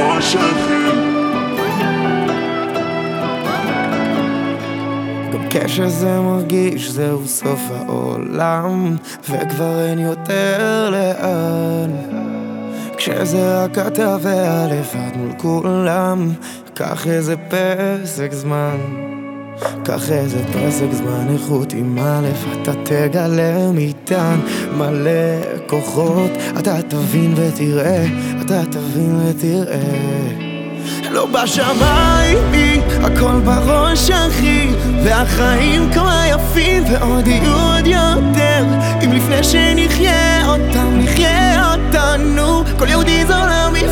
חושכים. גם כשזה מרגיש זהו סוף העולם, וכבר אין יותר לאן. כשזה רק אתה והלבד מול כולם, קח איזה פסק זמן. קח איזה פסק זמן איכות עם א' אתה תגלה מטען מלא כוחות. אתה תבין ותראה אתה תבין ותראה. לא בשמיים, הכל בראש אחי והחיים כמה יפים ועוד יהיו עוד יותר. אם לפני שנחיה אותם, נחיה אותנו כל יהודי זה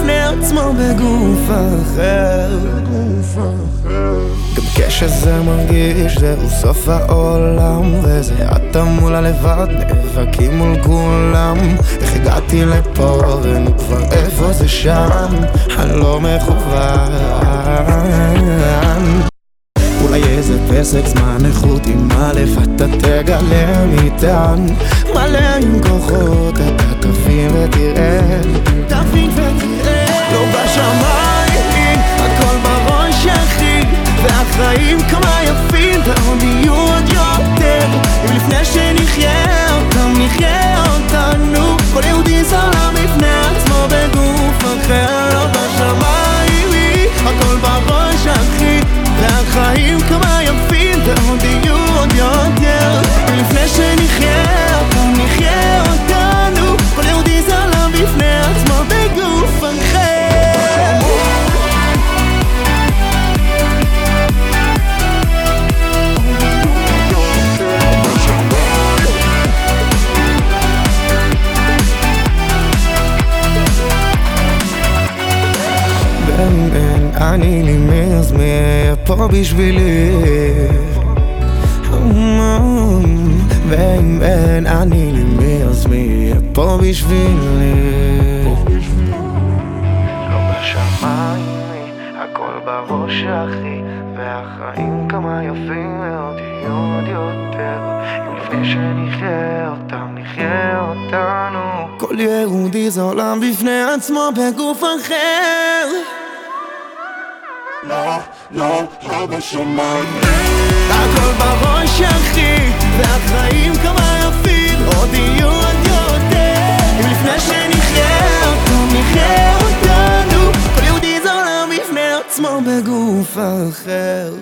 בפני עצמו בגוף אחר. גם כשזה מרגיש זהו סוף העולם וזה אתה מול הלבד נאבקים מול כולם. איך הגעתי לפה ואין כבר איפה זה שם? אני לא מכוון. אולי איזה פסק זמן איכות עם א' אתה תגלה מטען מלא עם כוחות אתה תבין ותראה. תבין ותראה. לא בשמיים הכל בראש אחי והחיים כמה אני לי מי אז מי יהיה פה בשבילי. ואם אין אני לי מי אז מי יהיה פה בשבילי. לא בשמיים, הכל בראש אחי והחיים כמה יפים ועוד יהיו עוד יותר. אם לפני שנחיה אותם, נחיה אותנו. כל יהודי זה עולם בפני עצמו בגוף אחר לא, לא, לא בשמיים הכל בראש אחי והחיים כמה יפים. עוד יהיו עוד יותר אם לפני שנחיה אותם נחיה אותנו. כל יהודי זה עולם בפני עצמו בגוף אחר